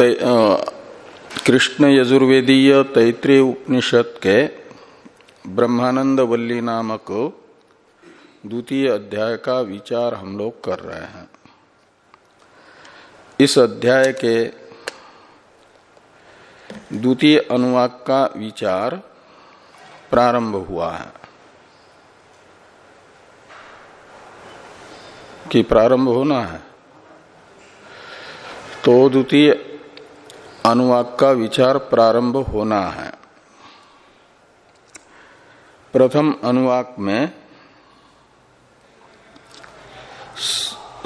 कृष्ण यजुर्वेदीय तैतृय उपनिषद के ब्रह्मानंद वल्ली नामक द्वितीय अध्याय का विचार हम लोग कर रहे हैं। इस अध्याय के द्वितीय अनुवाक का विचार प्रारंभ हुआ है कि प्रारंभ होना है। तो द्वितीय अनुवाक का विचार प्रारंभ होना है। प्रथम अनुवाक में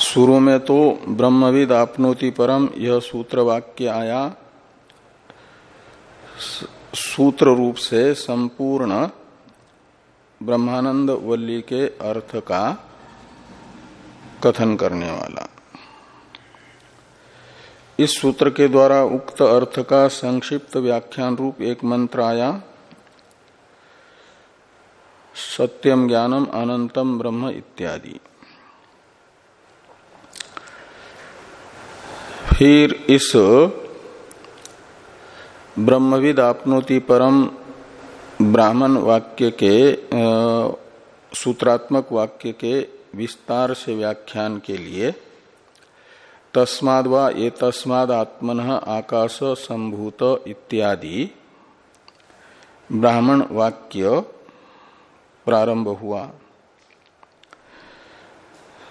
शुरू में तो ब्रह्मविद आपनोति परम यह सूत्र वाक्य आया। सूत्र रूप से संपूर्ण ब्रह्मानंद वल्ली के अर्थ का कथन करने वाला। इस सूत्र के द्वारा उक्त अर्थ का संक्षिप्त व्याख्यान रूप एक मंत्र आया। सत्यम ज्ञानम अनंतम ब्रह्म इत्यादि। फिर इस ब्रह्मविद आपनोति परम ब्राह्मण वाक्य के सूत्रात्मक वाक्य के विस्तार से व्याख्यान के लिए तस्माद व ये तस्माद आत्मन आकाश संभूत इत्यादि। ब्राह्मण वाक्य प्रारंभ हुआ।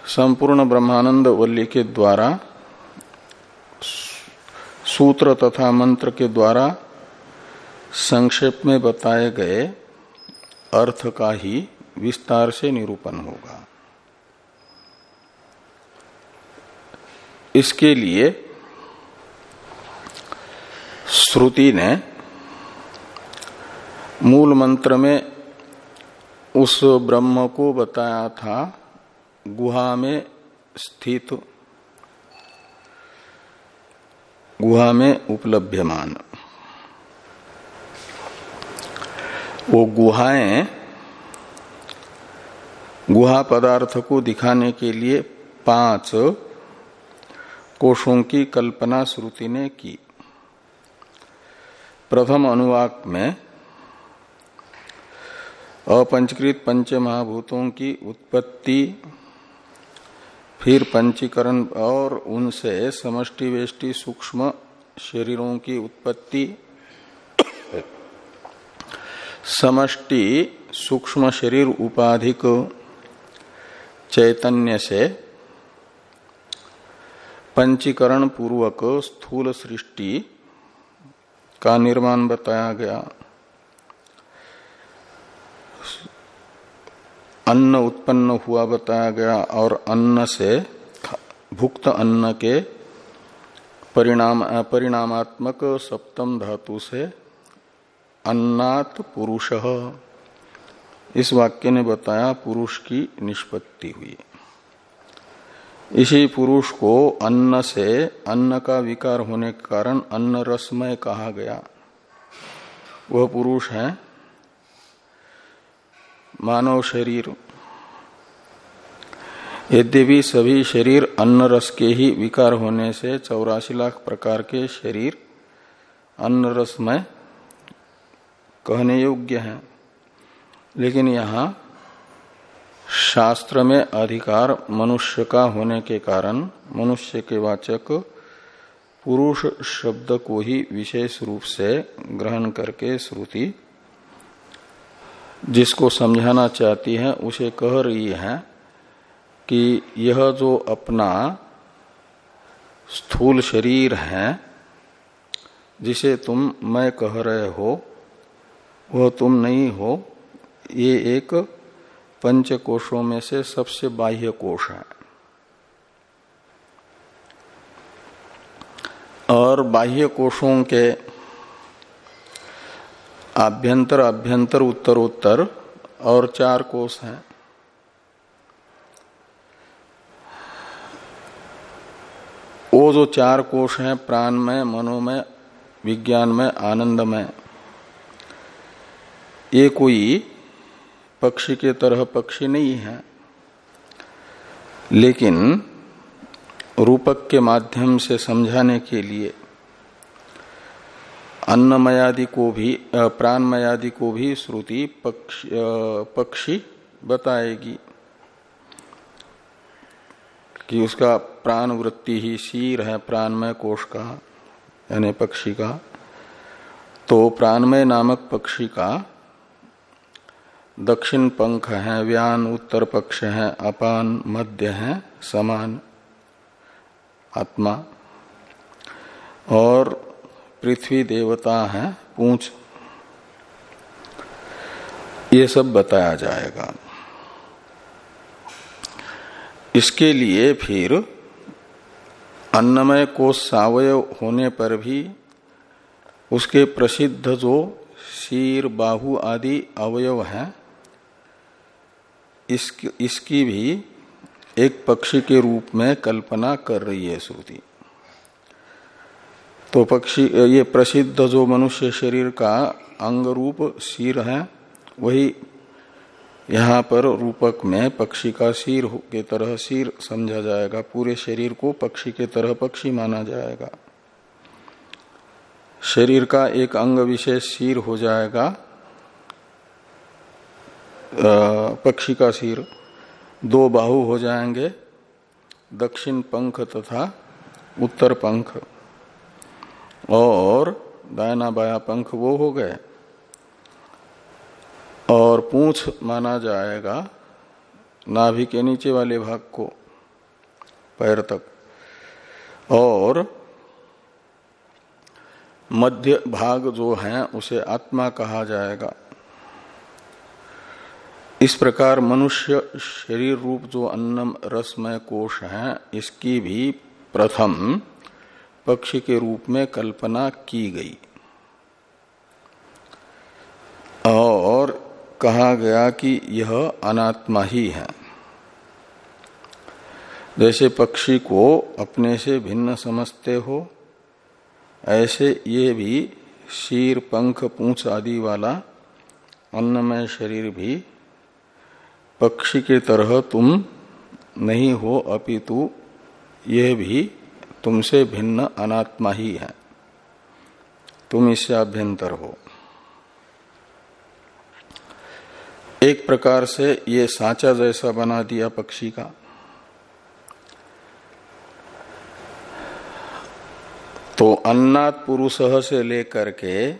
संपूर्ण ब्रह्मानंद वल्ली के द्वारा, सूत्र तथा मंत्र के द्वारा संक्षेप में बताए गए अर्थ का ही विस्तार से निरूपण होगा। इसके लिए श्रुति ने मूल मंत्र में उस ब्रह्म को बताया था, गुहा में स्थित, गुहा में उपलभ्यमान। वो गुहाएँ, गुहा पदार्थ को दिखाने के लिए पाँच कोशों की कल्पना श्रुति ने की। प्रथम अनुवाक में अपंचकृत पंच महाभूतों की उत्पत्ति, फिर पंचीकरण और उनसे समष्टि वेष्टि सूक्ष्म शरीरों की उत्पत्ति, समष्टि सूक्ष्म शरीर उपाधिक चैतन्य से पंचीकरण पूर्वक स्थूल सृष्टि का निर्माण बताया गया। अन्न उत्पन्न हुआ बताया गया और अन्न से भुक्त अन्न के परिणाम, परिणामात्मक सप्तम धातु से अन्नात पुरुष। इस वाक्य ने बताया पुरुष की निष्पत्ति हुई। इसी पुरुष को अन्न से, अन्न का विकार होने के कारण अन्न रसमय कहा गया। वह पुरुष है मानव शरीर। यद्यपि सभी शरीर अन्न रस के ही विकार होने से चौरासी लाख प्रकार के शरीर अन्न रसमय कहने योग्य हैं। लेकिन यहाँ शास्त्र में अधिकार मनुष्य का होने के कारण मनुष्य के वाचक पुरुष शब्द को ही विशेष रूप से ग्रहण करके श्रुति जिसको समझाना चाहती है, उसे कह रही है कि यह जो अपना स्थूल शरीर है, जिसे तुम मैं कह रहे हो, वह तुम नहीं हो, ये एक पंच कोशों में से सबसे बाह्य कोश है। और बाह्य कोशों के आभ्यंतर अभ्यंतर उत्तर उत्तर और चार कोष हैं। वो जो चार कोष हैं प्राण में मनोमय विज्ञान में आनंद में ये कोई पक्षी के तरह पक्षी नहीं है। लेकिन रूपक के माध्यम से समझाने के लिए अन्नमयादि को भी प्राणमयादि को भी श्रुति पक्ष, पक्षी बताएगी कि उसका प्राण वृत्ति ही शीर है प्राणमय कोष का यानी पक्षी का। तो प्राणमय नामक पक्षी का दक्षिण पंख है, व्यान उत्तर पक्ष है, अपान मध्य है, समान आत्मा। और पृथ्वी देवता है, पूछ। ये सब बताया जाएगा। इसके लिए फिर अन्नमय को सावयव होने पर भी उसके प्रसिद्ध जो शीर, बाहु आदि अवयव हैं इसकी, इसकी भी एक पक्षी के रूप में कल्पना कर रही है श्रुति। तो पक्षी ये प्रसिद्ध जो मनुष्य शरीर का अंग रूप शीर है वही यहाँ पर रूपक में पक्षी का सिर के तरह सिर समझा जाएगा। पूरे शरीर को पक्षी के तरह पक्षी माना जाएगा। शरीर का एक अंग विशेष सिर हो जाएगा। पक्षी का सिर। दो बाहु हो जाएँगे, दक्षिण पंख तथा उत्तर पंख। और दायना बाया पंख वो हो गए। और पूछ माना जाएगा नाभि के नीचे वाले भाग को, पैर तक। और मध्य भाग जो है, उसे आत्मा कहा जाएगा। इस प्रकार मनुष्य शरीर रूप जो अन्नम रसमय कोश है, इसकी भी प्रथम पक्ष के रूप में कल्पना की गई। और कहा गया कि यह अनात्मा ही है। जैसे पक्षी को अपने से भिन्न समझते हो, ऐसे ये भी शीर, पंख, पूछ आदि वाला अन्नमय शरीर भी पक्षी के तरह तुम नहीं हो, अपितु यह भी तुमसे भिन्न अनात्मा ही है। तुम इससे अभ्यंतर हो। एक प्रकार से ये सांचा जैसा बना दिया पक्षी का। तो अन्नात पुरुष से लेकर के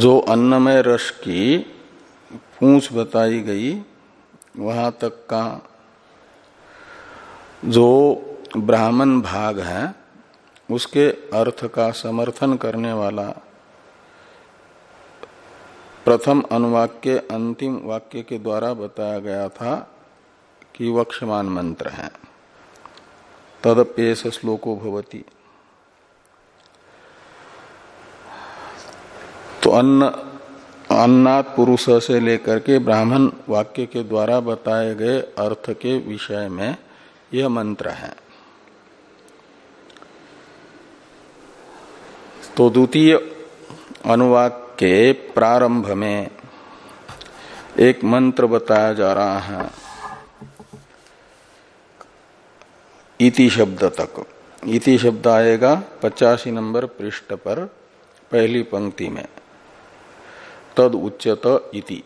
जो अन्नमय रस की पूछ बताई गई, वहाँ तक का जो ब्राह्मण भाग है, उसके अर्थ का समर्थन करने वाला प्रथम अनुवाक के अंतिम वाक्य के द्वारा बताया गया था कि वक्षमान मंत्र है। तदप्येश श्लोको भवती। तो अन्न अन्नात पुरुष से लेकर के ब्राह्मण वाक्य के द्वारा बताए गए अर्थ के विषय में यह मंत्र है। तो द्वितीय अनुवाक के प्रारंभ में एक मंत्र बताया जा रहा है। इति शब्द तक। इति शब्द आएगा पचासी नंबर पृष्ठ पर, पहली पंक्ति में। तद उच्चत इति।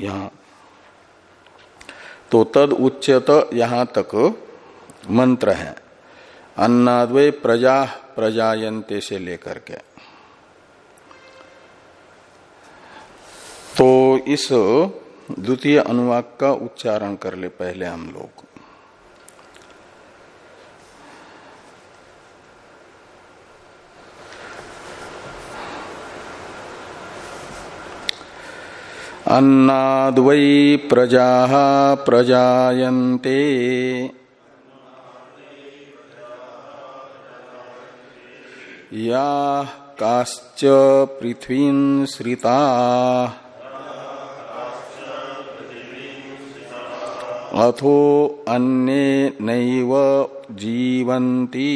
यहाँ। तो तद उच्चत यहाँ तक मंत्र है। अन्नाद्वय प्रजा प्रजायन्ते से लेकर के। तो इस द्वितीय अनुवाक का उच्चारण कर ले पहले हम लोग। अन्नाद्वै प्रजा प्रजायन्ते। या काश्च पृथ्वीन् श्रिता। अथो अन्ये नैव जीवन्ति।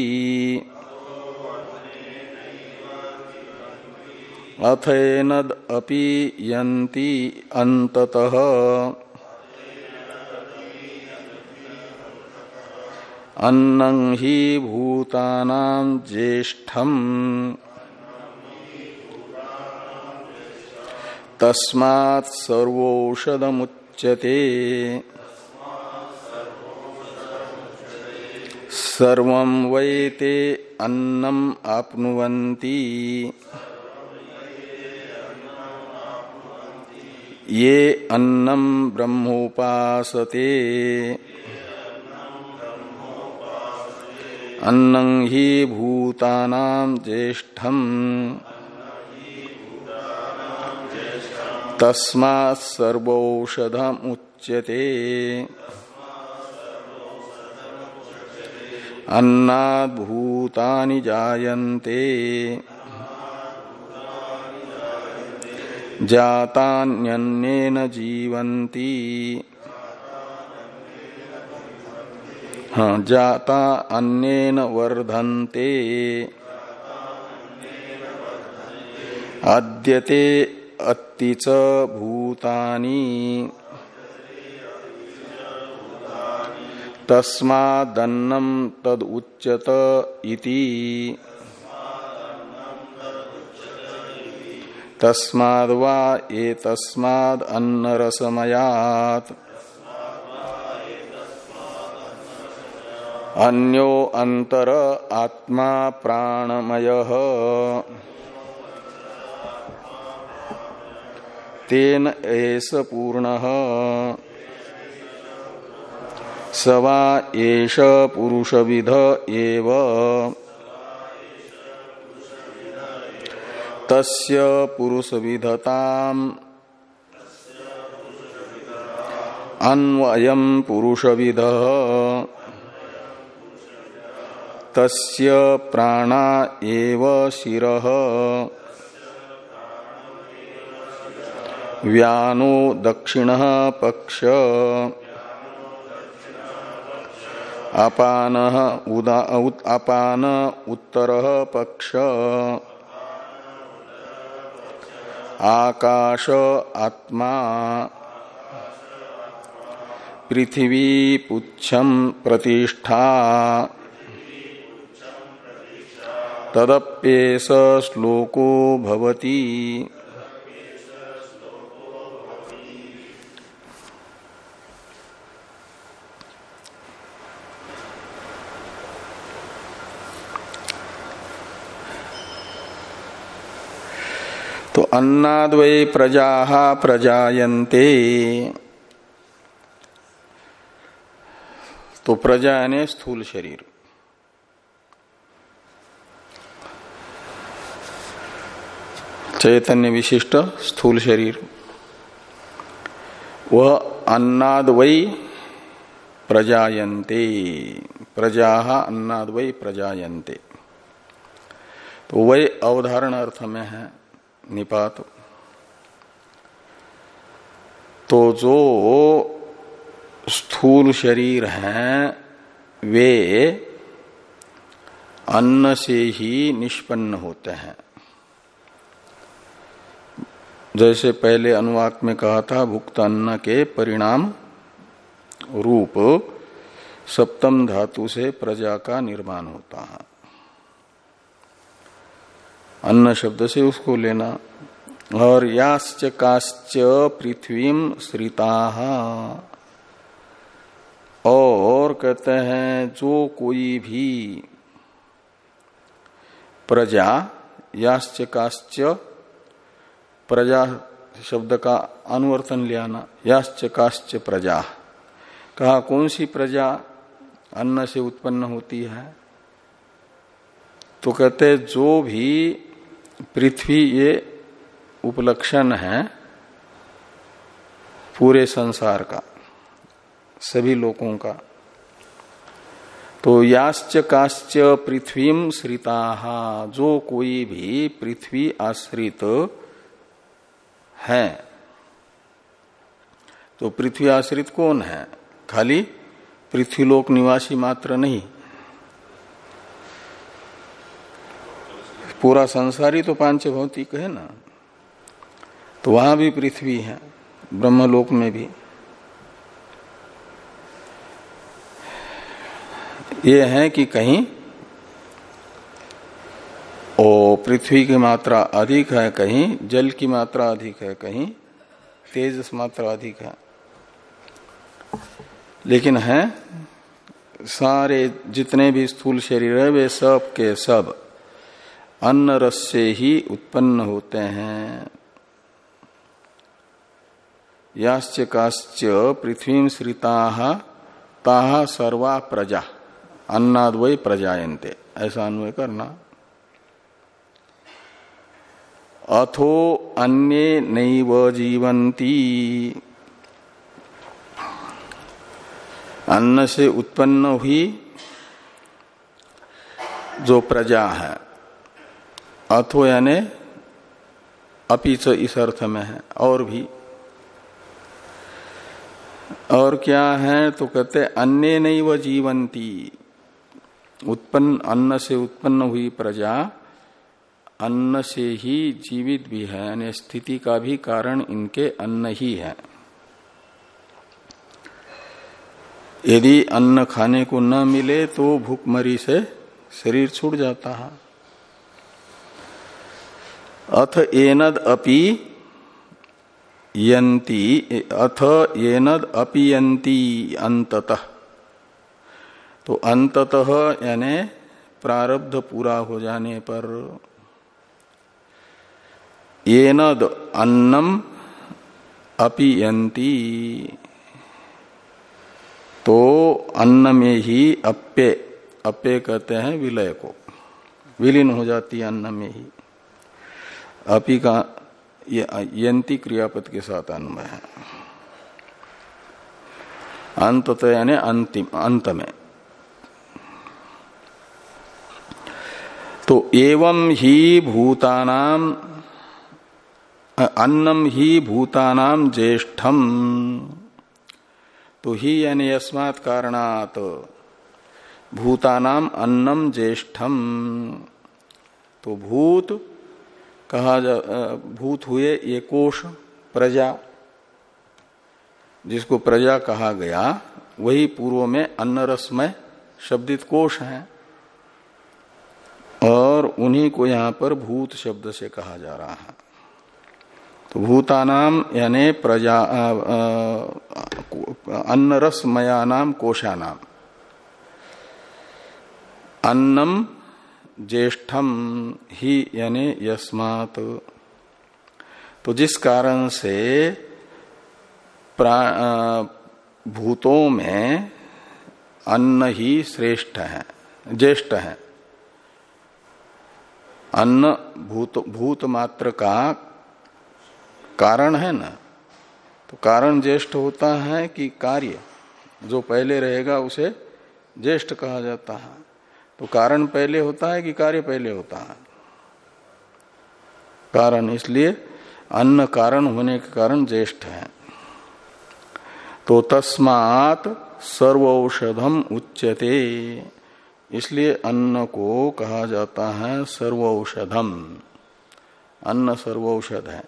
अथैनद अपि यन्ति अन्ततः। अन्नं हि भूतानां ज्येष्ठम्। तस्मात् सर्वौषधमुच्यते। सर्वं वै ते ये अन्नम ब्रह्मोपासते। अन्नं हि भूतानां ज्येष्ठम्। तस्मात् सर्वौषधमुच्यते। अन्नाद् भूतानि जायन्ते। जातान्यन्नेन जीवन्ति। हाँ जाता अन्येन वर्धन्ते। आद्यते अति च भूतानि। तस्मादन्नम तद उच्यत इति। तस्माद् ये तस्माद् अन्यो अंतर आत्मा प्राणमय। तेन एस पूर्ण। सवा एष पुरुषविध एव। तस्य पुरुषविधताम्। अन्वयम् पुरुषविद तस्य प्राणा एव शिरः। व्यानो दक्षिण पक्ष। अपान उदा अपान उत्तर पक्ष। आकाश आत्मा। पृथ्वी पुच्छम प्रतिष्ठा। तदप्येश श्लोको भवती। अन्नाद्वय प्रजा प्रजायन्ते। तो प्रजा यानी स्थूल शरीर। चैतन्य विशिष्ट स्थूल शरीर। वह अन्नाद्वय प्रजायन्ते। प्रजा अन्नाद्वय प्रजायन्ते। तो वही अवधारण अर्थ में है। निपात। तो जो स्थूल शरीर हैं, वे अन्न से ही निष्पन्न होते हैं। जैसे पहले अनुवाक में कहा था, भुक्त अन्न के परिणाम रूप सप्तम धातु से प्रजा का निर्माण होता है। अन्न शब्द से उसको लेना। और याश्च काश्च पृथ्वी श्रिता। और कहते हैं, जो कोई भी प्रजा, याश्च काश्च प्रजा शब्द का अनुवर्तन ले आना। याश्च काश्च प्रजा। कहा, कौन सी प्रजा अन्न से उत्पन्न होती है? तो कहते जो भी पृथ्वी ये उपलक्षण है पूरे संसार का, सभी लोगों का। तो याश्च काश्च पृथ्वी श्रिता, जो कोई भी पृथ्वी आश्रित है। तो पृथ्वी आश्रित कौन है? खाली पृथ्वीलोक निवासी मात्र नहीं पूरा संसारी तो पाँच भौतिक है ना। तो वहाँ भी पृथ्वी है, ब्रह्मलोक में भी। ये है कि कहीं और पृथ्वी की मात्रा अधिक है, कहीं जल की मात्रा अधिक है, कहीं तेजस मात्रा अधिक है। लेकिन है, सारे जितने भी स्थूल शरीर है, वे सब के सब अन्न रस से ही उत्पन्न होते हैं। याश्च काश्च पृथ्वी श्रिता ताहा सर्वा प्रजा। अन्नाद्वय प्रजायन्ते। ऐसा अन्वय करना। अथो अन्य नैव जीवंती अन्न से उत्पन्न हुई जो प्रजा है। अथो यानी अपीच इस अर्थ में है, और भी। और क्या है तो कहते अन्य नहीं व जीवंती उत्पन्न, अन्न से उत्पन्न हुई प्रजा, अन्न से ही जीवित भी है, यानी स्थिति का भी कारण इनके अन्न ही है। यदि अन्न खाने को न मिले तो भूखमरी से शरीर छूट जाता है। अथ एनद अपि यंती अथ येनद अपियंती अंततः तो अंततः यानी प्रारब्ध पूरा हो जाने पर येनद अन्नम अपियंती तो अन्न में ही अप्य अप्य कहते हैं विलय को। विलीन हो जाती है अन्न में ही। अपी का ये, यंती क्रियापद के साथ अन्वय है। अंत यानी अंतिम, अंत में। तो एवं ही भूतानाम अन्नम ही भूतानाम ज्येष्ठम। तो ही यानी अस्मात् कारणात भूतानाम अन्नम ज्येष्ठम। तो भूत कहा भूत हुए ये कोश प्रजा, जिसको प्रजा कहा गया, वही पूर्व में अन्न रसमय शब्दित कोश है। और उन्हीं को यहाँ पर भूत शब्द से कहा जा रहा है। तो भूतानाम यानी प्रजा अन्न रसमया नाम कोशा नाम अन्नम ज्येष्ठम ही यानी यस्मात। तो जिस कारण से भूतों में अन्न ही श्रेष्ठ है, ज्येष्ठ है। अन्न भूत भूत मात्र का कारण है ना? तो कारण ज्येष्ठ होता है कि कार्य, जो पहले रहेगा उसे ज्येष्ठ कहा जाता है। तो कारण पहले होता है कि कार्य पहले होता है। कारण इसलिए अन्न कारण होने के कारण ज्येष्ठ है। तो तस्मात सर्व औषधम उच्यते। इसलिए अन्न को कहा जाता है सर्व औषधम अन्न सर्वौषध है।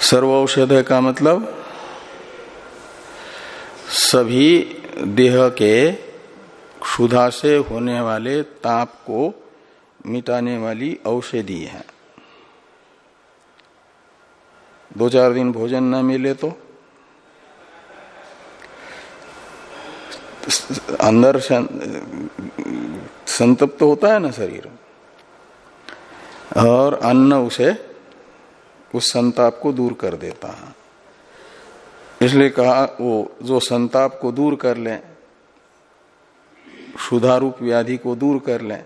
सर्व औषध का मतलब सभी देह के क्षुधा से होने वाले ताप को मिटाने वाली औषधि है। दो चार दिन भोजन न मिले तो? अंदर संतप्त तो होता है ना शरीर। और अन्न उसे, उस संताप को दूर कर देता है। इसलिए कहा, वो, जो संताप को दूर कर लें सुधारूप व्याधि को दूर कर लें,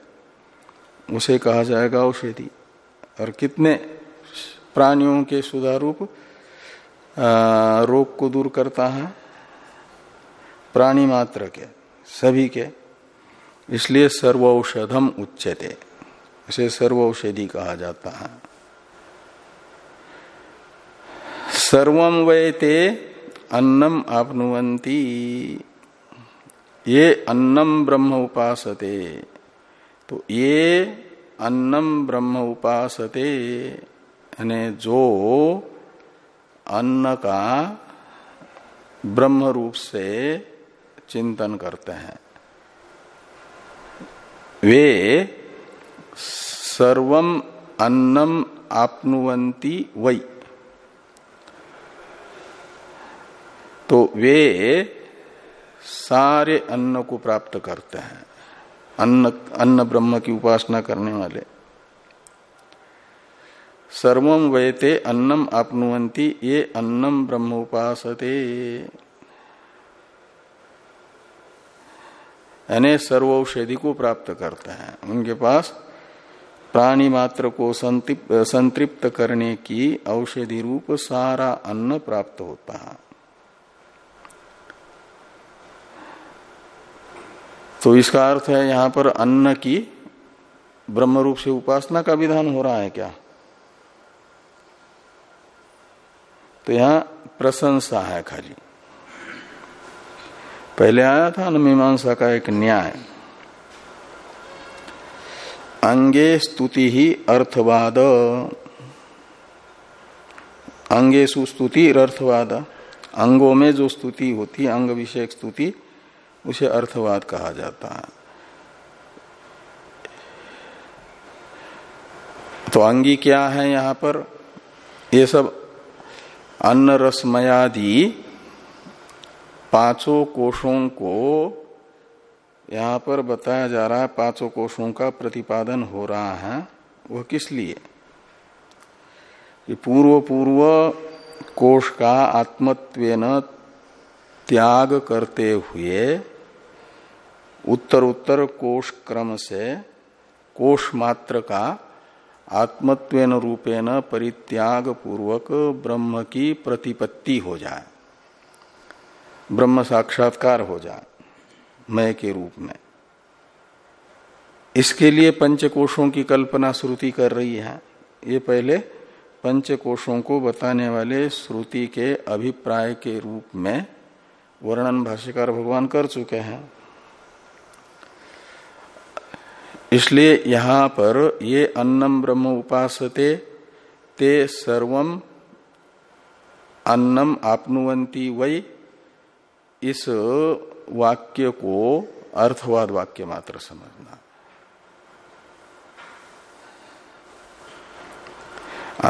उसे कहा जाएगा औषधि। और कितने प्राणियों के सुधारूप रोग को दूर करता है? प्राणी मात्र के, सभी के। इसलिए सर्व सर्वौषधम उच्चते इसे सर्वौषधि कहा जाता है। सर्वम वैते अन्नम आपनुवंती ये अन्नम ब्रह्म उपासते। तो ये अन्नम ब्रह्म उपासते, यानी जो अन्न का ब्रह्म रूप से चिंतन करते हैं, वे सर्वम अन्नम आपनुवंती वही तो वे सारे अन्न को प्राप्त करते हैं। अन्न अन्न ब्रह्म की उपासना करने वाले। सर्वम वयते अन्नम आपनुवंती ये अन्नम ब्रह्म उपासते। यानी सर्वौषधि को प्राप्त करते हैं। उनके पास प्राणी मात्र को संतृप्त करने की औषधि रूप सारा अन्न प्राप्त होता है। तो इसका अर्थ है यहाँ पर अन्न की ब्रह्म रूप से उपासना का विधान हो रहा है क्या? तो यहाँ प्रशंसा है खाली। पहले आया था न मीमांसा का एक न्याय। अंगे स्तुति ही अर्थवाद। अंगे सुस्तुति अर्थवाद अंगों में जो स्तुति होती, अंग विषयक स्तुति उसे अर्थवाद कहा जाता है। तो अंगी क्या है यहाँ पर? ये सब अन्न रसमयादि पाँचों कोषों को यहाँ पर बताया जा रहा है, पाँचों कोषों का प्रतिपादन हो रहा है। वह किस लिए? पूर्व पूर्व कोष का आत्मत्वेन त्याग करते हुए उत्तर उत्तर कोष क्रम से कोष मात्र का आत्मत्वेन रूपेण परित्याग पूर्वक ब्रह्म की प्रतिपत्ति हो जाए। ब्रह्म साक्षात्कार हो जाए मय के रूप में। इसके लिए पंचकोशों की कल्पना श्रुति कर रही है। ये पहले पंचकोशों को बताने वाले श्रुति के अभिप्राय के रूप में वर्णन भाष्यकार भगवान कर चुके हैं। इसलिए यहाँ पर ये अन्नम ब्रह्म उपासते, ते सर्वम अन्नम आपनुवंती वही इस वाक्य को अर्थवाद वाक्य मात्र समझना।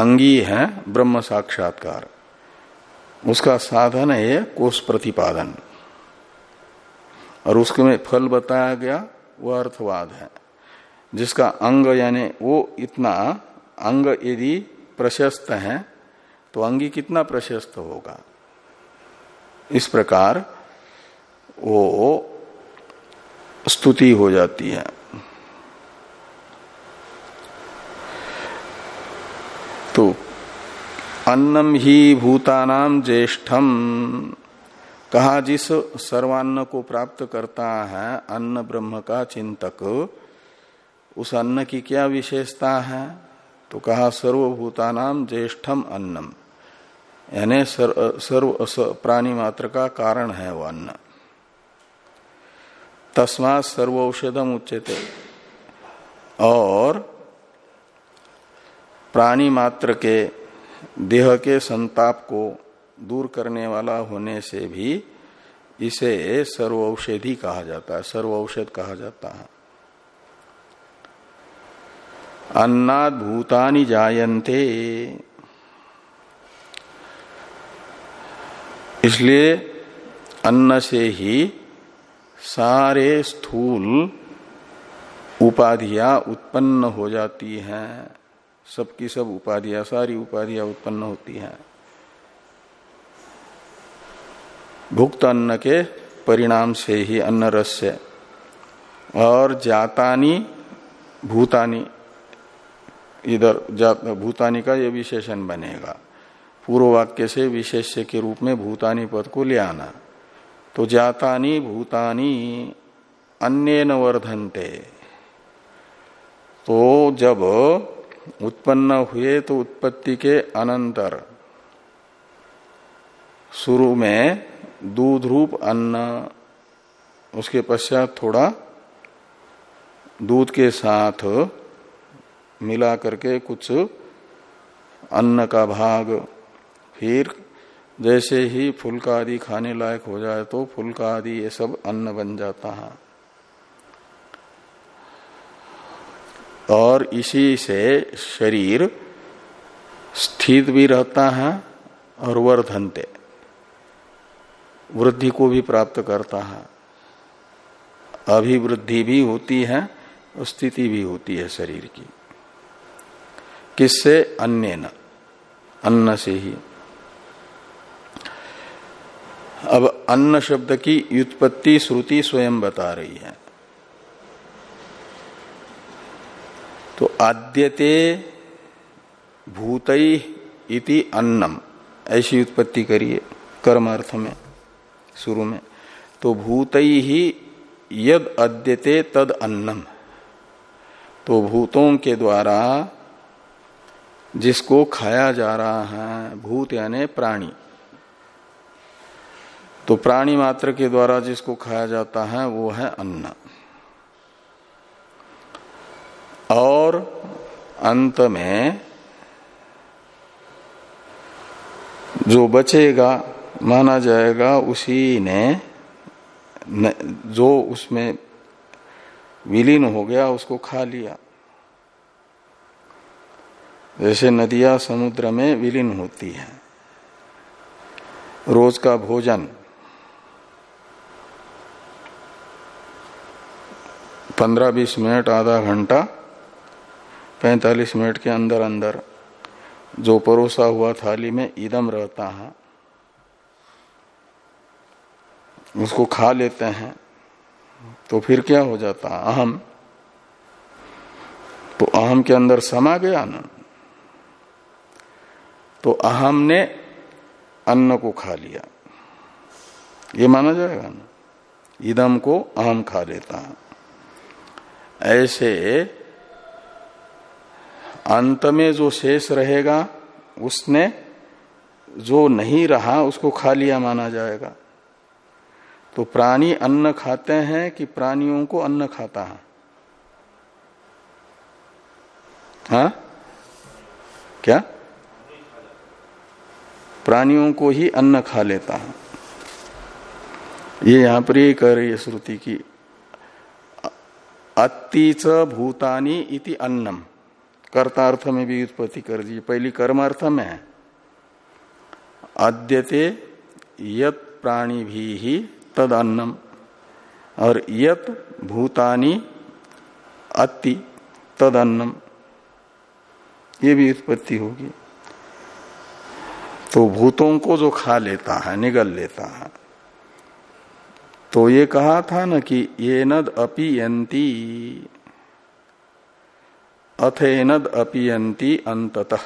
अंगी है ब्रह्म साक्षात्कार। उसका साधन है कोष प्रतिपादन। और उसके में फल बताया गया, वह अर्थवाद है। जिसका अंग यानी वो इतना, अंग यदि प्रशस्त है तो अंगी कितना प्रशस्त होगा? इस प्रकार वो स्तुति हो जाती है। तो अन्नम ही भूतानाम ज्येष्ठम। कहा जिस सर्वान्न को प्राप्त करता है, अन्न ब्रह्म का चिंतक उस अन्न की क्या विशेषता है? तो कहा सर्वभूतानाम ज्येष्ठम अन्नम। यानी सर्व, सर्व प्राणी मात्र का कारण है वो अन्न। तस्मात सर्व औषधम उच्चते और प्राणी मात्र के देह के संताप को दूर करने वाला होने से भी इसे सर्व औषधि कहा जाता है सर्व औषध कहा जाता है। अन्नाद भूतानि जायन्ते। इसलिए अन्न से ही सारे स्थूल उपाधियाँ उत्पन्न हो जाती हैं। सबकी सब उपाधियाँ, सारी उपाधियाँ उत्पन्न होती हैं। भुक्त अन्न के परिणाम से ही अन्न रस से। और जातानी, भूतानी इधर भूतानी का ये विशेषण बनेगा। पूर्व वाक्य से विशेष्य के रूप में भूतानी पद को ले आना। तो जातानी, भूतानी अन्य वर्धनते। तो जब उत्पन्न हुए तो उत्पत्ति के अनंतर शुरू में दूध रूप अन्न, उसके पश्चात थोड़ा दूध के साथ मिला करके कुछ अन्न का भाग, फिर जैसे ही फुलका आदि खाने लायक हो जाए तो फुलका आदि ये सब अन्न बन जाता है। और इसी से शरीर स्थित भी रहता है और वर्धनते, वृद्धि को भी प्राप्त करता है। अभिवृद्धि भी होती है, स्थिति भी होती है शरीर की। किससे अन्य न अन्न से ही। अब अन्न शब्द की व्युत्पत्ति श्रुति स्वयं बता रही है। तो आद्यते भूतई इति अन्नम। ऐसी उत्पत्ति करिए कर्म अर्थ में, शुरू में। तो भूतई ही यद अद्यते तद अन्नम। तो भूतों के द्वारा जिसको खाया जा रहा है, भूत यानी प्राणी। तो प्राणी मात्र के द्वारा जिसको खाया जाता है, वो है अन्न। और अंत में जो बचेगा, माना जाएगा, उसी ने जो उसमें विलीन हो गया, उसको खा लिया। जैसे नदियाँ समुद्र में विलीन होती है। रोज का भोजन। पंद्रह बीस मिनट, आधा घंटा, पैंतालीस मिनट के अंदर अंदर जो परोसा हुआ थाली में ईदम रहता है, उसको खा लेते हैं तो फिर क्या हो जाता है? अहम। तो अहम के अंदर समा गया ना? तो अहम ने अन्न को खा लिया। ये माना जाएगा ना? इदम को अहम खा लेता। है ऐसे अंत में जो शेष रहेगा, उसने जो नहीं रहा, उसको खा लिया माना जाएगा। तो प्राणी अन्न खाते हैं कि प्राणियों को अन्न खाता है? हा? क्या? प्राणियों को ही अन्न खा लेता है। ये यहाँ पर ही कह रही है श्रुति की अतिच भूतानी इति अन्नम। कर्तार्थ में भी उत्पत्ति कर दी। पहली कर्मार्थ में है। अद्यते यत प्राणी भी ही तद अन्नम। और यत भूतानी अति तद अन्नम। ये भी उत्पत्ति होगी। तो भूतों को जो खा लेता है, निगल लेता है। तो ये कहा था ना कि ये नद अपी यंती अथेनद अपियंती अंततः।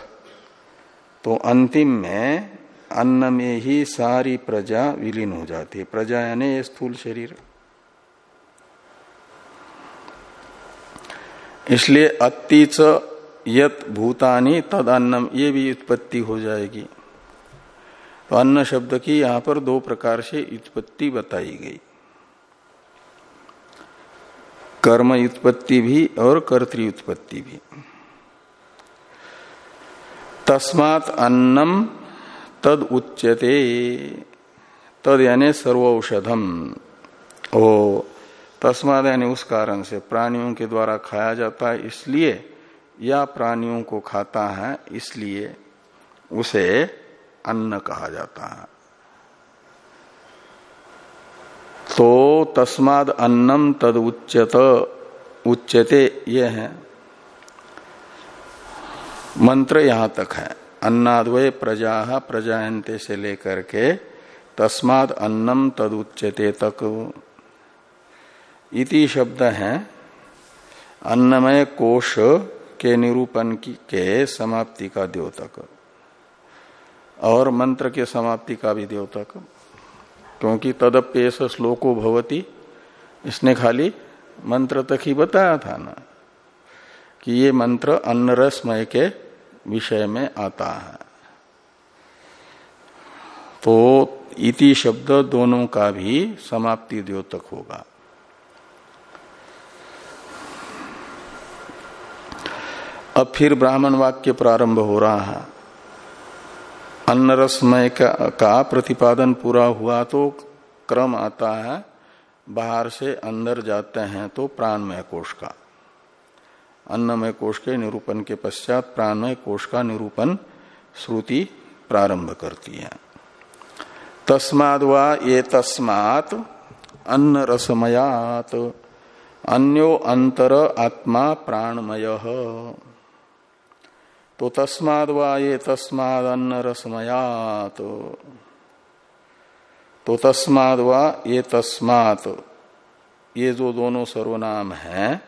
तो अंतिम में अन्न में ही सारी प्रजा विलीन हो जाती है। प्रजा यानी स्थूल शरीर। इसलिए अतिच यत भूतानी तद अन्नम ये भी उत्पत्ति हो जाएगी। तो अन्न शब्द की यहाँ पर दो प्रकार से उत्पत्ति बताई गई। कर्म उत्पत्ति भी और कर्तृ उत्पत्ति भी। तस्मात अन्नम तद उच्यते, तद यानी सर्वौषधम। ओ तस्माद यानी उस कारण से प्राणियों के द्वारा खाया जाता है, इसलिए या प्राणियों को खाता है, इसलिए उसे अन्न कहा जाता है। तो तस्माद अन्नम तद उच्चत उच्चते ये है। मंत्र यहाँ तक है। अन्नाद्वय प्रजा प्रजायन्ते से लेकर के तस्माद अन्नम तद उच्चते तक। इति शब्द है। अन्नमय कोश के निरूपण की के समाप्ति का द्योतक। और मंत्र के समाप्ति का भी द्योतक क्योंकि तदप्यस श्लोको भवती। इसने खाली मंत्र तक ही बताया था ना, कि ये मंत्र अन्न रसमय के विषय में आता है। तो इति शब्द दोनों का भी समाप्ति द्योतक होगा। अब फिर ब्राह्मण वाक्य प्रारंभ हो रहा है। अन्न रसमय का, का प्रतिपादन पूरा हुआ तो क्रम आता है बाहर से अंदर जाते हैं तो प्राणमय कोष का। अन्नमय कोष के निरूपण के पश्चात प्राणमय कोष का निरूपण श्रुति प्रारंभ करती है। तस्माद वा ये तस्मात अन्न रसमयात अन्यो अंतर आत्मा प्राणमय। तो तस्माद वा ये तस्माद अन्न रसमयात तो तस्माद वा, ये तस्मात। ये जो दोनों सर्वनाम हैं,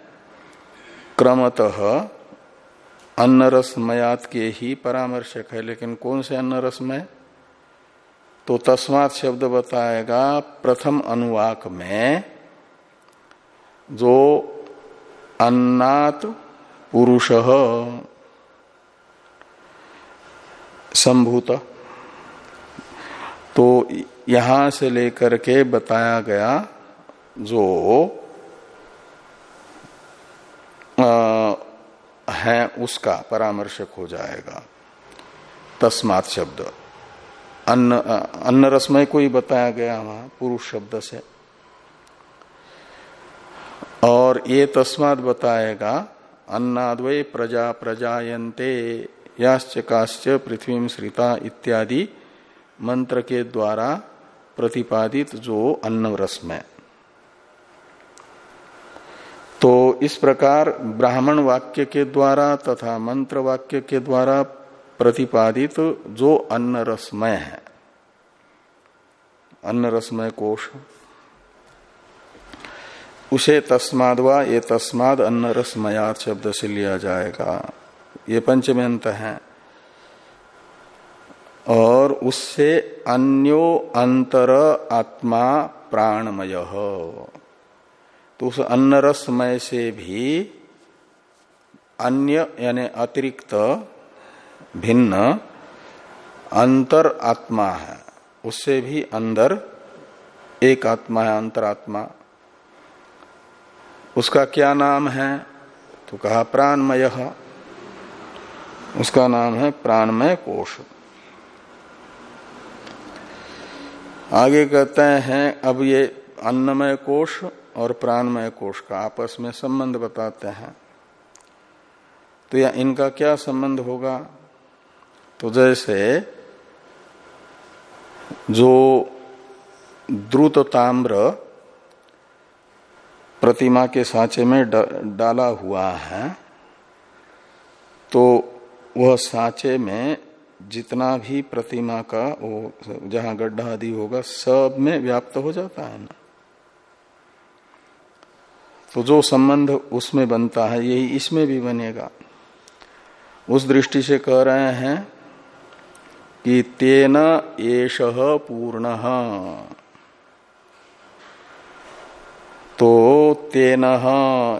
क्रमतः अन्न रसमयात के ही परामर्शक है। लेकिन कौन से अन्न रसमय तो तस्मात शब्द बताएगा, प्रथम अनुवाक में जो अन्नात पुरुष। संभूत। तो यहाँ से लेकर के बताया गया जो आ, है उसका परामर्शक हो जाएगा। तस्मात शब्द। अन्न अन्न रसमय को ही बताया गया वहाँ पुरुष शब्द से। और ये तस्मात बताएगा अन्नाद्वय प्रजा प्रजायन्ते। याश्च काश्च पृथ्वी श्रिता इत्यादि मंत्र के द्वारा प्रतिपादित जो अन्न रसमय तो इस प्रकार ब्राह्मण वाक्य के द्वारा तथा मंत्र वाक्य के द्वारा प्रतिपादित जो अन्न रसमय है। अन्न रसमय कोश। उसे तस्मादवा ये तस्माद अन्न रसमयात शब्द से लिया जाएगा। ये पंचम्यंत है। और उससे अन्यो अंतर आत्मा प्राणमय तो उस अन्न रसमय से भी अन्य यानी अतिरिक्त भिन्न अंतर आत्मा है। उससे भी अंदर एक आत्मा है, अंतरात्मा। उसका क्या नाम है? तो कहा प्राणमय। उसका नाम है प्राणमय कोश आगे कहते हैं, अब ये अन्नमय कोश और प्राणमय कोश का आपस में संबंध बताते हैं। तो या इनका क्या संबंध होगा? तो जैसे जो द्रुत ताम्र प्रतिमा के सांचे में डाला हुआ है तो वह सांचे में जितना भी प्रतिमा का वो जहाँ गड्ढा आदि होगा, सब में व्याप्त हो जाता है ना। तो जो संबंध उसमें बनता है, यही इसमें भी बनेगा। उस दृष्टि से कह रहे हैं कि तेन एष पूर्ण। तो तेन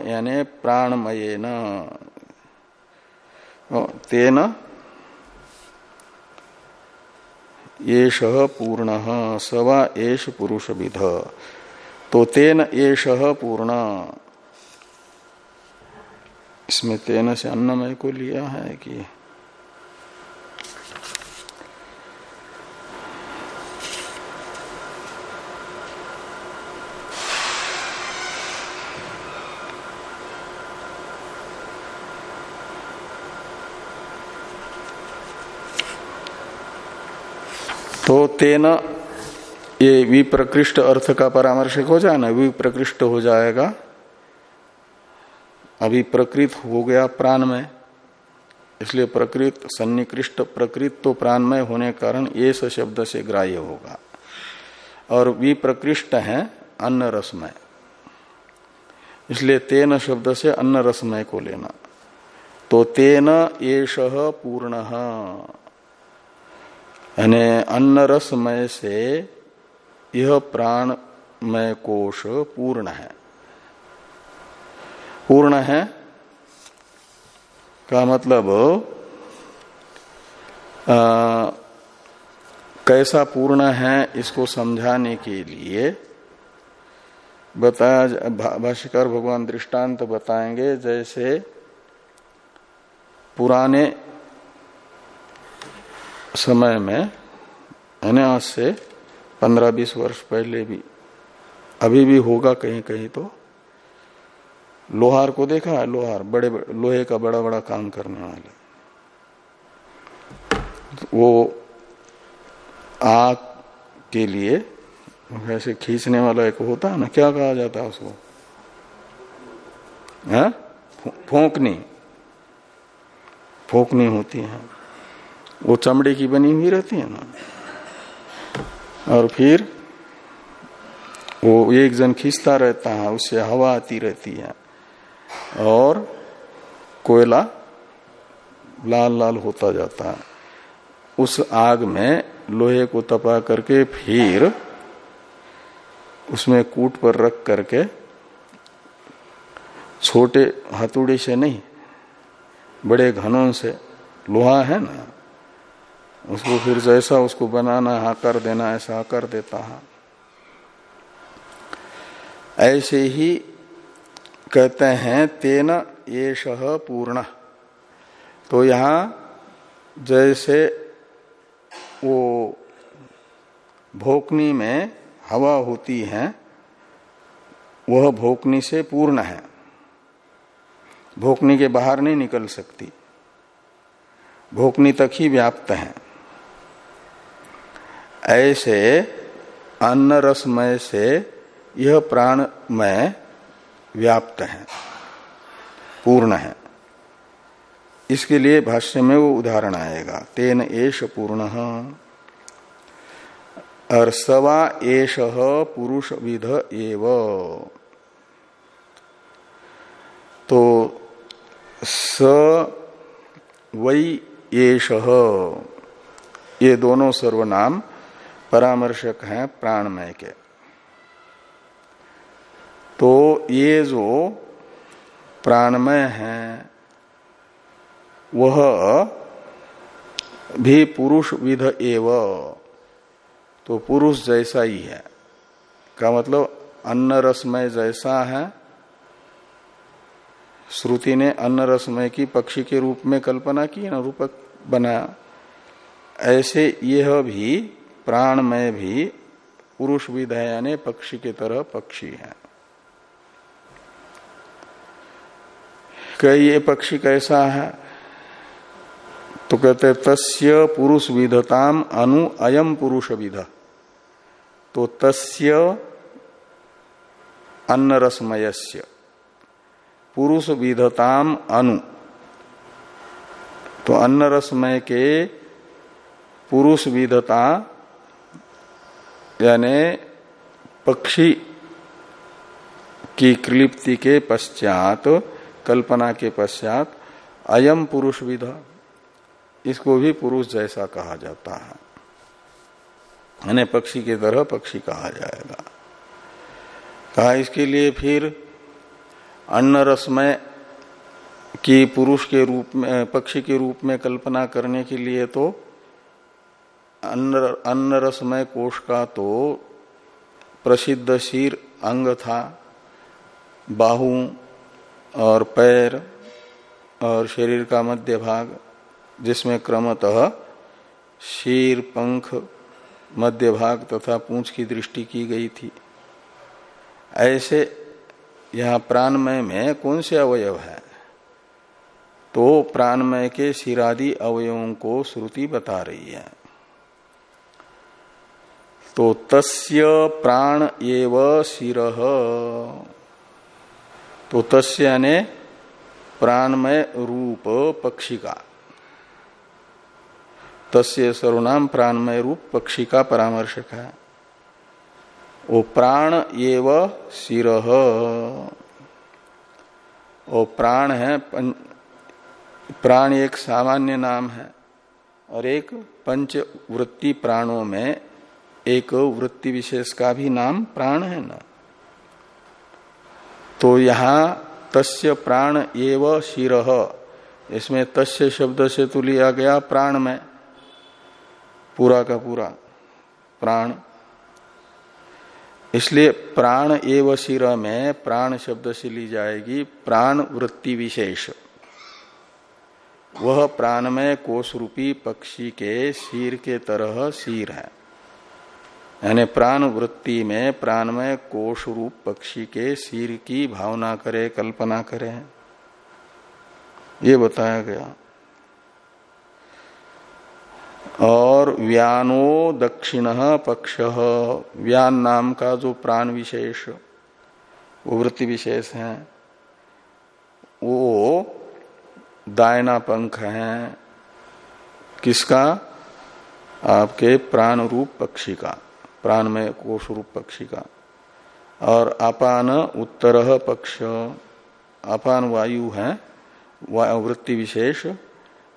यानी प्राणमयेन। तेन येष पूर्ण सवा एष पुरुष विध तो तेन एष पूर्ण। इसमें तेन से अन्नमय को लिया है कि तो तेन ये विप्रकृष्ट अर्थ का परामर्शक हो जाए ना, विप्रकृष्ट हो जाएगा। अभी प्रकृत हो गया प्राण में, इसलिए प्रकृत, सन्निकृष्ट प्रकृत तो प्राणमय होने के कारण ये शब्द से ग्राह्य होगा। और विप्रकृष्ट है अन्न रसमय। इसलिए तेन शब्द से अन्न रसमय को लेना। तो तेन एष पूर्ण। यानी अन्न रसमय से यह प्राणमय कोश पूर्ण है। पूर्ण है का मतलब आ, कैसा पूर्ण है इसको समझाने के लिए बताया भाष्यकर भगवान दृष्टांत बताएँगे जैसे पुराने समय में यानी आज से पंद्रह बीस वर्ष पहले भी अभी भी होगा कहीं कहीं तो लोहार को देखा है? लोहार बड़े, लोहे का बड़ा बड़ा काम करने वाले। वो आग के लिए वैसे खींचने वाला एक होता है ना क्या कहा जाता है उसको? है? फोकनी। फोकनी होती है। वो चमड़े की बनी हुई रहती है ना। और फिर वो एक जन खींचता रहता है, उससे हवा आती रहती है। और कोयला लाल लाल होता जाता है। उस आग में लोहे को तपा करके फिर उसमें कूट पर रख करके छोटे हथुड़ी से नहीं, बड़े घनों से लोहा है ना उसको फिर जैसा उसको बनाना है कर देना, ऐसा कर देता है। ऐसे ही कहते हैं, तेन येष पूर्ण। तो यहाँ जैसे वो भोकनी में हवा होती है, वह भोकनी से पूर्ण है। भोकनी के बाहर नहीं निकल सकती। भोकनी तक ही व्याप्त है। ऐसे अन्न रसमय से यह प्राणमय व्याप्त है, पूर्ण है। इसके लिए भाष्य में वो उदाहरण आएगा। तेन एष पूर्ण। और सवा एश पुरुष विध एव। तो स वै एश ये दोनों सर्वनाम परामर्शक हैं प्राणमय के। तो ये जो प्राणमय है, वह भी पुरुष विध एव। तो पुरुष जैसा ही है। का मतलब अन्न रसमय जैसा है। श्रुति ने अन्न रसमय की पक्षी के रूप में कल्पना की ना रूपक बनाया। ऐसे यह भी प्राणमय भी पुरुष विध है यानी पक्षी के तरह पक्षी है। ये पक्षी कैसा है? तो कहते, तस्य पुरुष विधताम अनु अयम पुरुष विध तो तस्य अन्न रसमयस्य पुरुष विधताम अनु। तो अन्न रसमय के पुरुष विधता यानी पक्षी की क्लिप्ति के पश्चात, कल्पना के पश्चात अयम पुरुष विधा इसको भी पुरुष जैसा कहा जाता है। यानी पक्षी के तरह पक्षी कहा जाएगा। कहा इसके लिए फिर अन्न रसमय की पुरुष के रूप में, पक्षी के रूप में कल्पना करने के लिए तो अन्न रसमय कोष का तो प्रसिद्ध शीर अंग था, बाहु और पैर और शरीर का मध्य भाग, जिसमें क्रमतः शीर पंख, मध्य भाग तथा पूंछ की दृष्टि की गई थी। ऐसे यहाँ प्राणमय में कौन से अवयव है? तो प्राणमय के शिरादि अवयवों को श्रुति बता रही है। तो तस्य प्राण एव शिर। तो तस्य ने प्राणमय रूप पक्षी का तस्य सर्वनाम प्राणमय रूप पक्षी का परामर्शक है। वो प्राण एव सिर वो प्राण है प्राण एक सामान्य नाम है और एक पंच वृत्ति प्राणों में एक वृत्ति विशेष का भी नाम प्राण है ना। तो यहाँ तस्य प्राण एव शिर। इसमें तस्य शब्द से तो लिया गया प्राण में। पूरा का पूरा। प्राण। इसलिए प्राण एव शिर में प्राण शब्द से ली जाएगी प्राण वृत्ति विशेष। वह प्राणमय कोष रूपी पक्षी के शीर के तरह शीर है। यानी प्राण वृत्ति में प्राणमय कोष रूप पक्षी के शीर की भावना करे, कल्पना करे। ये बताया गया। और व्यानो दक्षिण पक्ष, व्यान नाम का जो प्राण विशेष, वो वृत्ति विशेष है, वो दायना पंख है। किसका? आपके प्राण रूप पक्षी का। प्राण में कोष रूप पक्षी का। और अपान उत्तर पक्ष। अपान वायु है वृत्ति विशेष।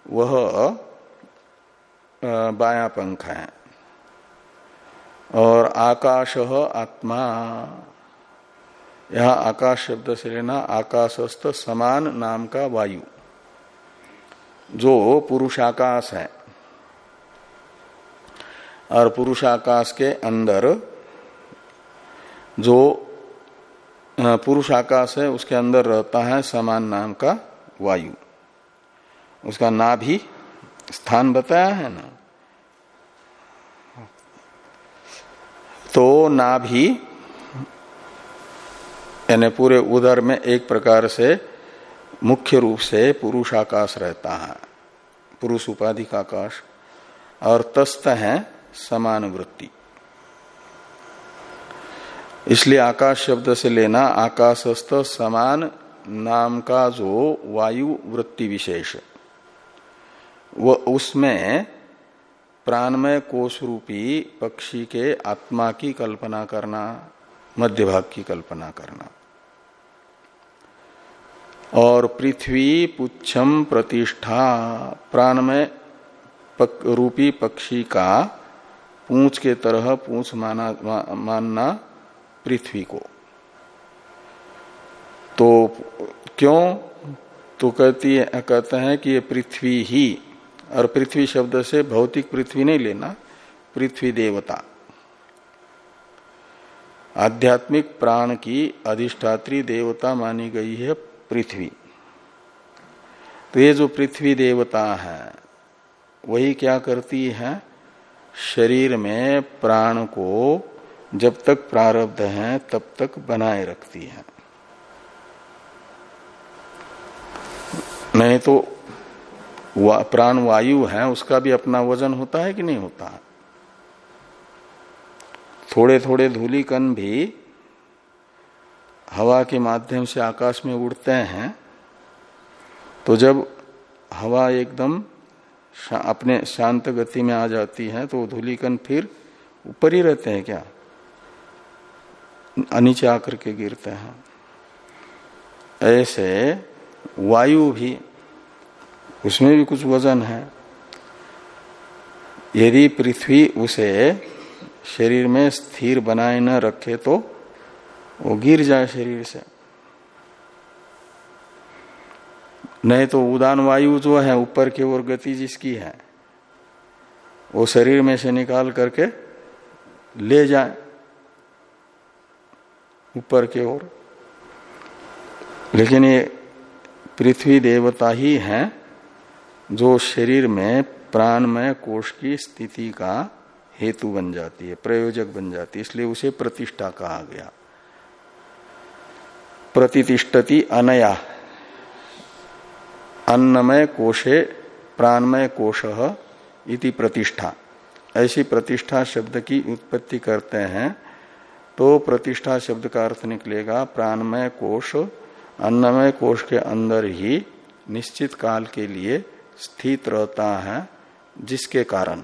वह बाया पंख है। और आकाश आत्मा। यह आकाश शब्द से लेना आकाशस्थ समान नाम का वायु। जो पुरुषाकाश है। और पुरुषाकाश के अंदर जो पुरुषाकाश है, उसके अंदर रहता है समान नाम का वायु। उसका नाभि स्थान बताया है ना। तो नाभि यानी पूरे उदर में एक प्रकार से मुख्य रूप से पुरुष आकाश रहता है। पुरुष उपाधि का आकाश। और तस्त है समान वृत्ति इसलिए आकाश शब्द से लेना आकाशस्थ समान नाम का जो वायु वृत्ति विशेष। वो उसमें प्राणमय कोष रूपी पक्षी के आत्मा की कल्पना करना मध्य भाग की कल्पना करना। और पृथ्वी पुच्छम प्रतिष्ठा प्राणमय पक, रूपी पक्षी का पूंछ के तरह पूंछ माना मानना पृथ्वी को। तो क्यों? तो कहती है, कहते हैं कि ये पृथ्वी ही, और पृथ्वी शब्द से भौतिक पृथ्वी नहीं लेना, पृथ्वी देवता। आध्यात्मिक प्राण की अधिष्ठात्री देवता मानी गई है पृथ्वी। तो ये जो पृथ्वी देवता है, वही क्या करती है? शरीर में प्राण को जब तक प्रारब्ध है तब तक बनाए रखती है। नहीं तो वा, प्राण वायु है उसका भी अपना वज़न होता है कि नहीं होता? है थोड़े थोड़े धूलिकन भी हवा के माध्यम से आकाश में उड़ते हैं तो जब हवा एकदम अपने शांत गति में आ जाती है तो धूलिकन फिर ऊपर ही रहते हैं क्या? नीचे आकर के गिरते हैं। ऐसे वायु भी, उसमें भी कुछ वज़न है। यदि पृथ्वी उसे शरीर में स्थिर बनाए न रखे तो वो गिर जाए शरीर से। नहीं तो उदान वायु जो है, ऊपर की ओर गति जिसकी है, वो शरीर में से निकाल करके ले जाए। ऊपर की ओर। लेकिन ये पृथ्वी देवता ही है, जो शरीर में प्राणमय कोष की स्थिति का हेतु बन जाती है, प्रयोजक बन जाती है, इसलिए उसे प्रतिष्ठा कहा गया। प्रतिष्ठति अनया अन्नमय कोशे प्राणमय कोश इति प्रतिष्ठा। ऐसी प्रतिष्ठा शब्द की उत्पत्ति करते हैं तो प्रतिष्ठा शब्द का अर्थ निकलेगा प्राणमय कोश। अन्नमय कोश के अंदर ही निश्चित काल के लिए स्थित रहता है, जिसके कारण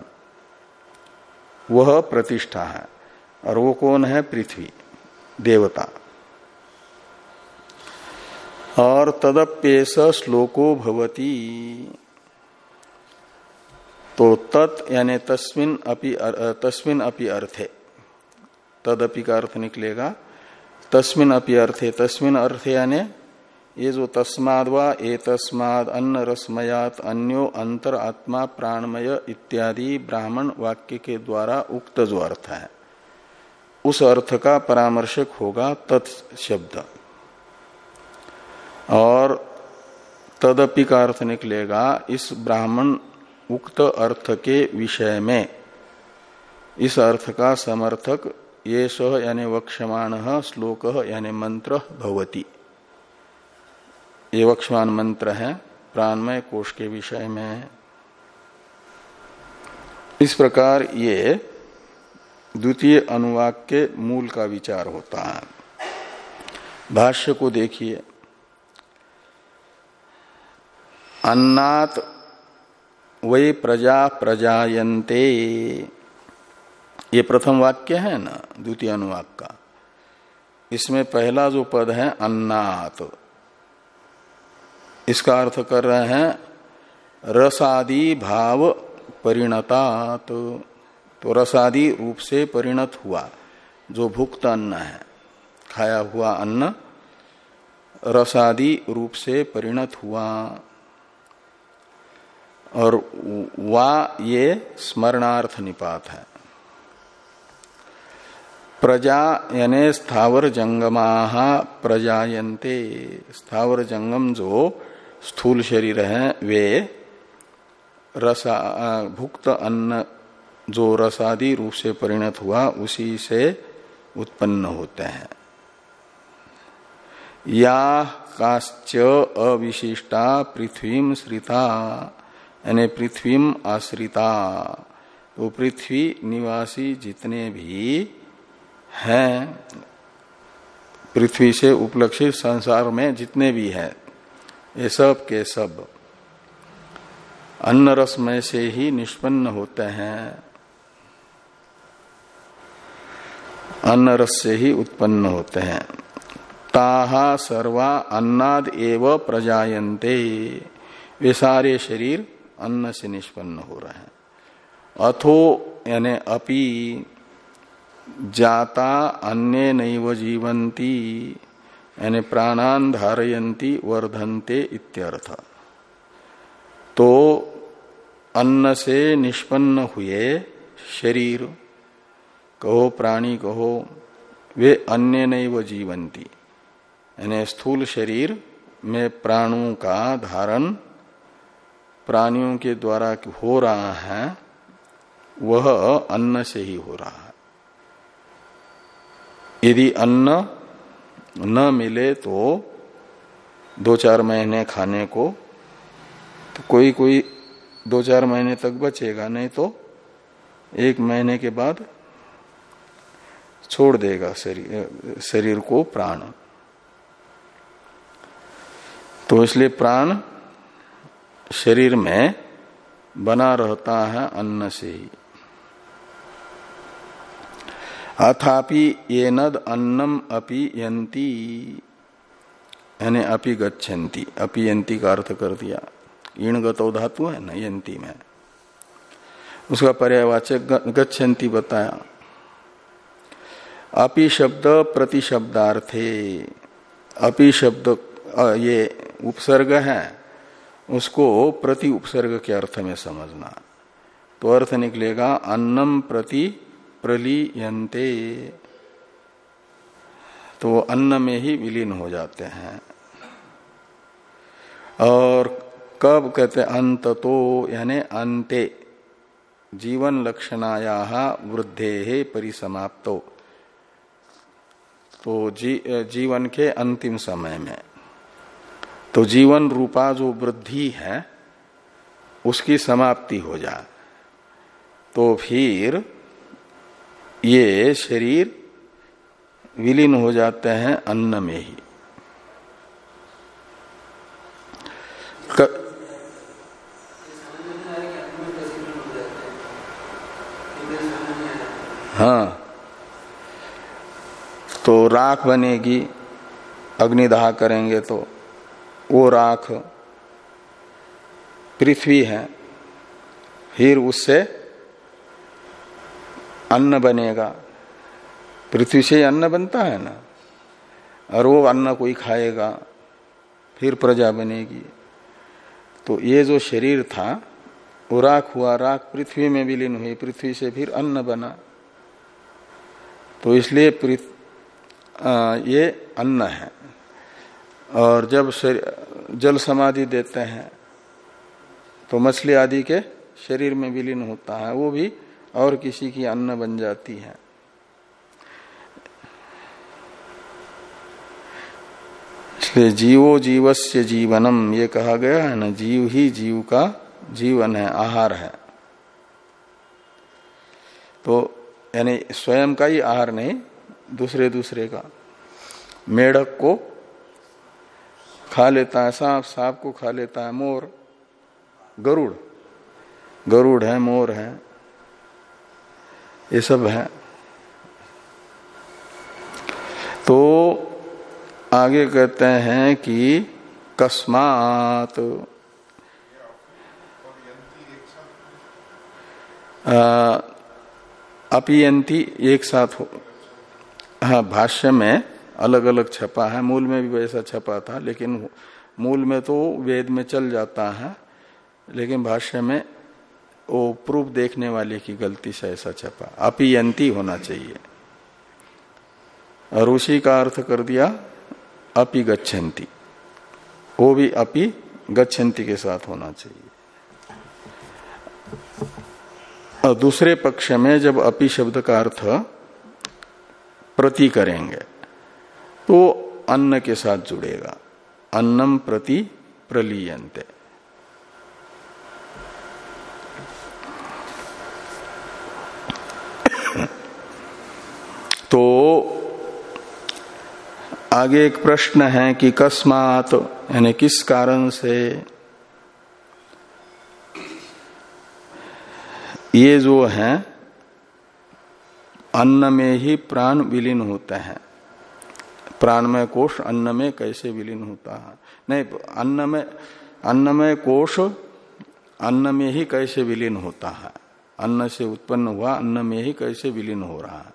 वह प्रतिष्ठा है। और वो कौन है? पृथ्वी, देवता। और तदप्येस श्लोको भवती। तो तत् यानी तस्मिन अपि तस्मिन अपि अर्थे। तदपि का अर्थ निकलेगा। तस्मिन अपि अर्थे, तस्मिन अर्थे यानी ये जो तस्माद व ए तस्माद अन्न रसमयात अन्यो अंतर आत्मा प्राणमय इत्यादि ब्राह्मण वाक्य के द्वारा उक्त जो अर्थ है, उस अर्थ का परामर्शक होगा तत् शब्द। और तदपि का अर्थ निकलेगा, इस ब्राह्मण उक्त अर्थ के विषय में। इस अर्थ का समर्थक ये सह यानी वक्षमाण श्लोक यानी मंत्र भवती। ये वक्षमान मंत्र है, प्राणमय कोष के विषय में इस प्रकार ये द्वितीय अनुवाक के मूल का विचार होता है। भाष्य को देखिए। अन्नात वे प्रजा प्रजायन्ते। ये प्रथम वाक्य है ना, द्वितीय अनुवाक का। इसमें पहला जो पद है, अन्नात। इसका अर्थ कर रहे हैं, रसादि भाव परिणतात। तो रसादि रूप से परिणत हुआ, जो भुक्त अन्न है, खाया हुआ अन्न, रसादि रूप से परिणत हुआ। और वा ये स्मरणार्थ निपात है। प्रजा यानी स्थावर जंगमा प्रजायन्ते। स्थावर जंगम जो स्थूल शरीर है, वे रसा भुक्त अन्न जो रसादि रूप से परिणत हुआ, उसी से उत्पन्न होते हैं। या काश्च अविशिष्टा पृथ्वी श्रिता। यानी पृथ्वी आश्रिता। तो पृथ्वी निवासी जितने भी हैं, पृथ्वी से उपलक्षित संसार में जितने भी हैं, ये सब के सब अन्न रस में से ही निष्पन्न होते हैं। अन्न रस से ही उत्पन्न होते हैं। ताहा सर्वा अन्नाद एव प्रजायन्ते। वे सारे शरीर अन्न से निष्पन्न हो रहे हैं। अथो, यानी अपि जाता अन्य नैव जीवंती यानी प्राणान धारयंती वर्धनते इत्यर्थ। तो अन्न से निष्पन्न हुए शरीर, कहो प्राणी कहो, वे अन्य नैव जीवंती यानी स्थूल शरीर में प्राणों का धारण प्राणियों के द्वारा हो रहा है, वह अन्न से ही हो रहा है। यदि अन्न न मिले तो दो चार महीने खाने को तो कोई कोई दो चार महीने तक बचेगा, नहीं तो एक महीने के बाद छोड़ देगा शरीर शरीर को प्राण। तो इसलिए प्राण शरीर में बना रहता है अन्न से ही। अथापि ये नद अन्नम अपि यंती यानी अपि गच्छन्ति अपि यंती का अर्थ कर दिया। ईण गतो धातु है ना, यंती में। उसका पर्यावाचक गच्छन्ति बताया। अपि शब्द प्रतिशब्दार्थे। अपि शब्द ये उपसर्ग है। उसको प्रति उपसर्ग के अर्थ में समझना। तो अर्थ निकलेगा अन्नम प्रति प्रलीयंते तो अन्न में ही विलीन हो जाते हैं। और कब कहते अंत तो यानी अंते। जीवन लक्षणाया वृद्धे हे परिसमाप्तो। तो जी, जीवन के अंतिम समय में। तो जीवन रूपा जो वृद्धि है, उसकी समाप्ति हो जाए तो फिर ये शरीर विलीन हो जाते हैं अन्न में ही। क... हाँ। तो राख बनेगी, अग्निदाह करेंगे तो वो राख पृथ्वी है, फिर उससे अन्न बनेगा। पृथ्वी से अन्न बनता है ना? और वो अन्न कोई खाएगा, फिर प्रजा बनेगी। तो ये जो शरीर था, वो राख हुआ, राख पृथ्वी में विलीन हुई, पृथ्वी से फिर अन्न बना। तो इसलिए ये अन्न है। और जब जल समाधि देते हैं तो मछली आदि के शरीर में विलीन होता है, वो भी और किसी की अन्न बन जाती है। इसलिए जीवो जीवस्य जीवनम, ये कहा गया है ना, जीव ही जीव का जीवन है, आहार है। तो यानी स्वयं का ही आहार नहीं दूसरे दूसरे का। मेढक को खा लेता है सांप सांप को खा लेता है मोर। गरुड़। गरुड़ है, मोर है। ये सब है। तो आगे कहते हैं कि कस्मात। अपियंती एक साथ हो। हाँ भाष्य में अलग अलग छपा है। मूल में भी वैसा छपा था, लेकिन मूल में तो वेद में चल जाता है, लेकिन भाष्य में वो प्रूफ देखने वाले की गलती से ऐसा छपा। अपियंती होना चाहिए। उसी का अर्थ कर दिया, अपि गच्छन्ति। वो भी अपि गच्छन्ति के साथ होना चाहिए। और दूसरे पक्ष में जब अपि शब्द का अर्थ प्रति करेंगे तो अन्न के साथ जुड़ेगा। अन्नम प्रति प्रलीयंते तो आगे एक प्रश्न है कि कस्मात, यानी किस कारण से ये जो है, अन्न में ही प्राण विलीन होते हैं। प्राणमय कोष, अन्न में कैसे विलीन होता है? नहीं, अन्न में अन्नमय कोष, अन्न में ही कैसे विलीन होता है? अन्न से उत्पन्न हुआ, अन्न में ही कैसे विलीन हो रहा है?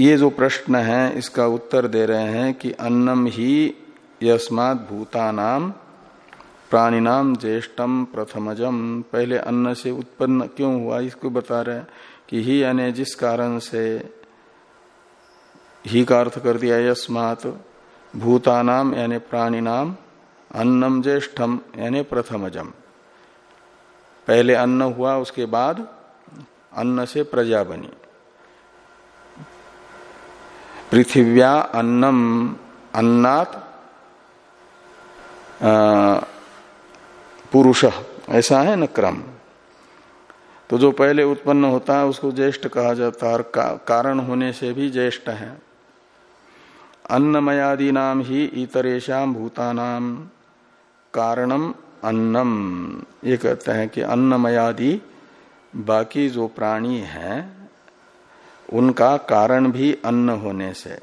ये जो प्रश्न है, इसका उत्तर दे रहे हैं कि अन्नम ही यस्मात भूतानाम, प्राणिनाम ज्येष्ठम प्रथमजम। पहले अन्न से उत्पन्न क्यों हुआ? इसको बता रहे हैं कि ही यानी जिस कारण से ही का अर्थ कर दिया यस्मात भूतानाम यानी प्राणिनाम, अन्नम ज्येष्ठम यानी प्रथमजम। पहले अन्न हुआ, उसके बाद अन्न से प्रजा बनी। पृथिव्या अन्नम, अन्नात पुरुष। ऐसा है न क्रम। तो जो पहले उत्पन्न होता है, उसको ज्येष्ठ कहा जाता है, और कारण होने से भी ज्येष्ठ है। अन्नमयादि नाम ही इतरेशम भूतानाम कारणम अन्नम। ये कहते हैं कि अन्नमयादि बाकी जो प्राणी हैं, उनका कारण भी अन्न होने से।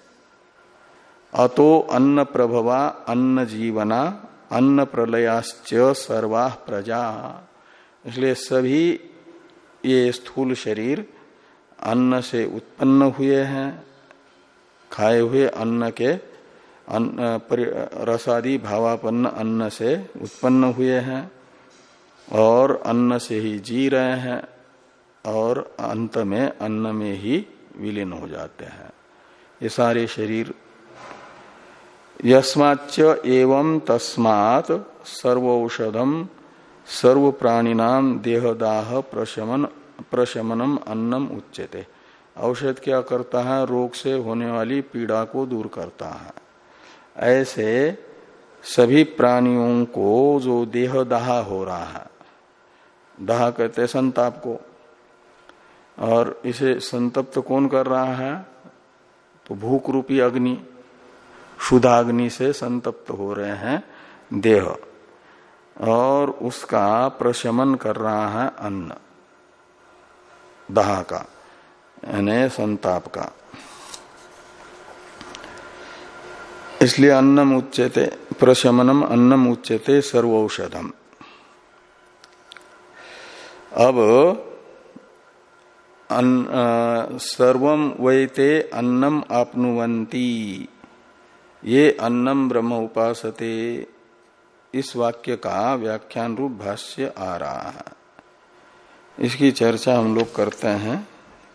अतो अन्न प्रभवा अन्न जीवना अन्न प्रलयाश्च सर्वा प्रजा। इसलिए सभी ये स्थूल शरीर अन्न से उत्पन्न हुए हैं। खाए हुए अन्न के रसादि भावापन्न अन्न से उत्पन्न हुए हैं और अन्न से ही जी रहे हैं और अंत में अन्न में ही विलीन हो जाते हैं। ये सारे शरीर। यस्माच एवं तस्मात् सर्वौषधम सर्व प्राणीनाम देहदाह प्रशमन, प्रशमनम अन्नम उच्यते। औषध क्या करता है? रोग से होने वाली पीड़ा को दूर करता है। ऐसे सभी प्राणियों को जो देहदाह हो रहा है, दाह कहते संताप को, और इसे संतप्त कौन कर रहा है? तो भूख रूपी अग्नि शुद्धाग्नि से संतप्त हो रहे हैं देह, और उसका प्रशमन कर रहा है अन्न, दाह का। यानी संताप का। इसलिए अन्नम उच्चते प्रशमनम अन्नम उच्चते सर्वौषधम। अब सर्वम वैते अन्नम आपनुवंती ये अन्नम ब्रह्म उपासते। इस वाक्य का व्याख्यान रूप भाष्य आ रहा है। इसकी चर्चा हम लोग करते हैं।